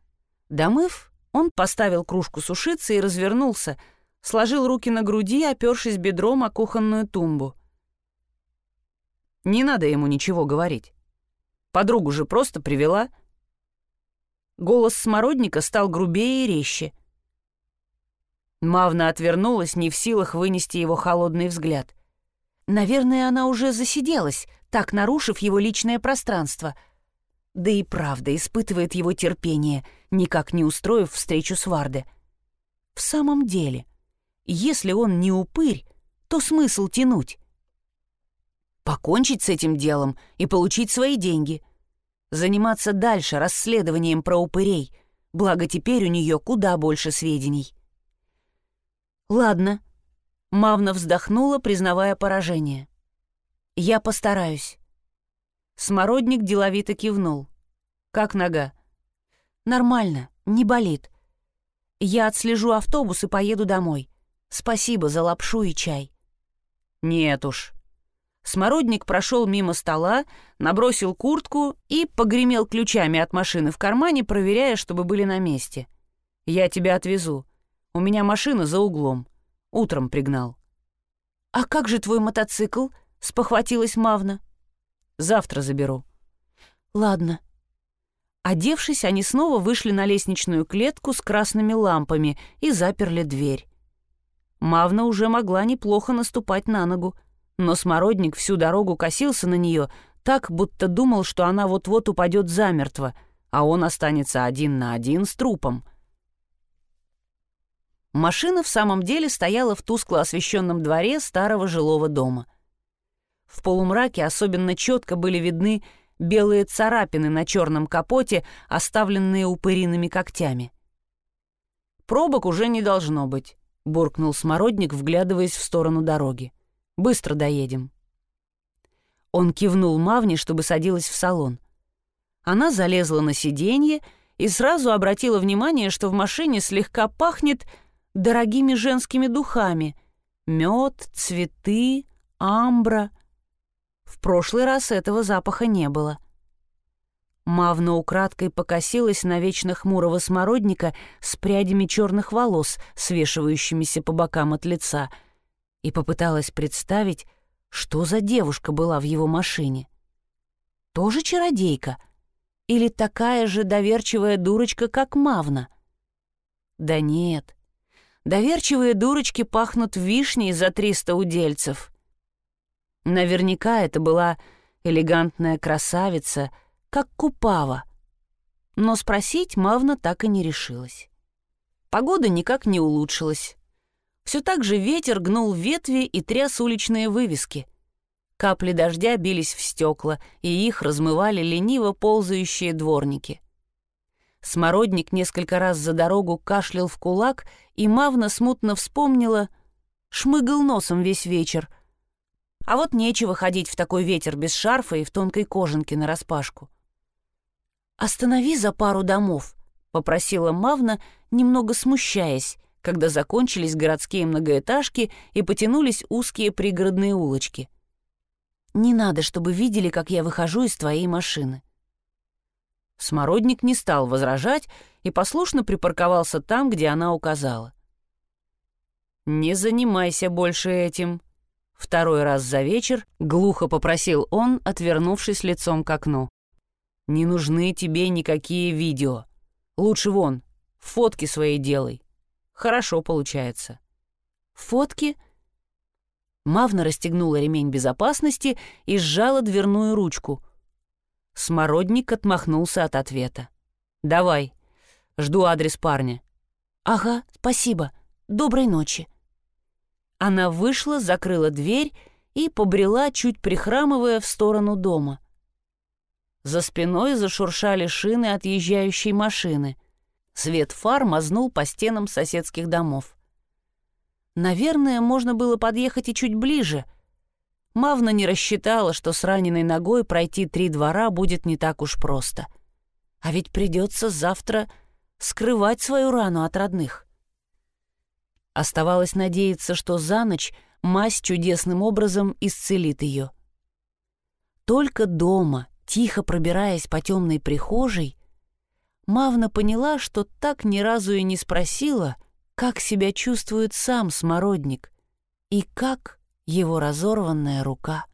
S2: Домыв, он поставил кружку сушиться и развернулся, сложил руки на груди, опершись бедром о кухонную тумбу. Не надо ему ничего говорить. Подругу же просто привела. Голос смородника стал грубее и резче. Мавна отвернулась, не в силах вынести его холодный взгляд. Наверное, она уже засиделась, так нарушив его личное пространство. Да и правда испытывает его терпение, никак не устроив встречу с Варде. В самом деле, если он не упырь, то смысл тянуть? Покончить с этим делом и получить свои деньги. Заниматься дальше расследованием про упырей, благо теперь у нее куда больше сведений. Ладно, Мавна вздохнула, признавая поражение. «Я постараюсь». Смородник деловито кивнул. «Как нога?» Нормально, не болит. Я отслежу автобус и поеду домой. Спасибо за лапшу и чай».
S1: «Нет уж». Смородник прошел мимо стола, набросил куртку и погремел ключами от машины в кармане, проверяя, чтобы были на месте. «Я тебя отвезу. У меня машина за углом. Утром пригнал».
S2: «А как же твой мотоцикл?» — спохватилась Мавна.
S1: «Завтра заберу».
S2: «Ладно». Одевшись, они снова вышли на лестничную клетку с красными лампами и заперли дверь. Мавна уже могла неплохо наступать на ногу, но смородник всю дорогу косился на нее, так, будто думал, что она вот-вот упадет замертво, а он останется один на один с трупом. Машина в самом деле стояла в тускло освещенном дворе старого жилого дома. В полумраке особенно четко были видны белые царапины на черном капоте, оставленные упыриными когтями. «Пробок уже не должно быть», — буркнул Смородник, вглядываясь в сторону дороги. «Быстро доедем». Он кивнул Мавне, чтобы садилась в салон. Она залезла на сиденье и сразу обратила внимание, что в машине слегка пахнет дорогими женскими духами. Мед, цветы, амбра. В прошлый раз этого запаха не было. Мавна украдкой покосилась на вечно хмурого смородника с прядями черных волос, свешивающимися по бокам от лица, и попыталась представить, что за девушка была в его машине. Тоже чародейка? Или такая же доверчивая дурочка, как Мавна? Да нет. Доверчивые дурочки пахнут вишней за триста удельцев. Наверняка это была элегантная красавица, как Купава. Но спросить Мавна так и не решилась. Погода никак не улучшилась. Все так же ветер гнул ветви и тряс уличные вывески. Капли дождя бились в стекла, и их размывали лениво ползающие дворники. Смородник несколько раз за дорогу кашлял в кулак, и Мавна смутно вспомнила, шмыгал носом весь вечер — а вот нечего ходить в такой ветер без шарфа и в тонкой кожанке нараспашку. «Останови за пару домов», — попросила Мавна, немного смущаясь, когда закончились городские многоэтажки и потянулись узкие пригородные улочки. «Не надо, чтобы видели, как я выхожу из твоей машины». Смородник не стал возражать и послушно припарковался там, где она указала. «Не занимайся больше этим», Второй раз за вечер глухо попросил он, отвернувшись лицом к окну. «Не нужны тебе никакие видео. Лучше вон, фотки свои делай. Хорошо получается». «Фотки?» Мавна расстегнула ремень безопасности и сжала дверную ручку. Смородник отмахнулся от ответа. «Давай, жду адрес парня». «Ага, спасибо. Доброй ночи». Она вышла, закрыла дверь и побрела, чуть прихрамывая в сторону дома. За спиной зашуршали шины отъезжающей машины. Свет фар мазнул по стенам соседских домов. Наверное, можно было подъехать и чуть ближе. Мавна не рассчитала, что с раненой ногой пройти три двора будет не так уж просто. А ведь придется завтра скрывать свою рану от родных. Оставалось надеяться, что за ночь мазь чудесным образом исцелит ее. Только дома, тихо пробираясь по темной прихожей, Мавна поняла, что так ни разу и не спросила, как себя чувствует сам смородник и как его разорванная рука.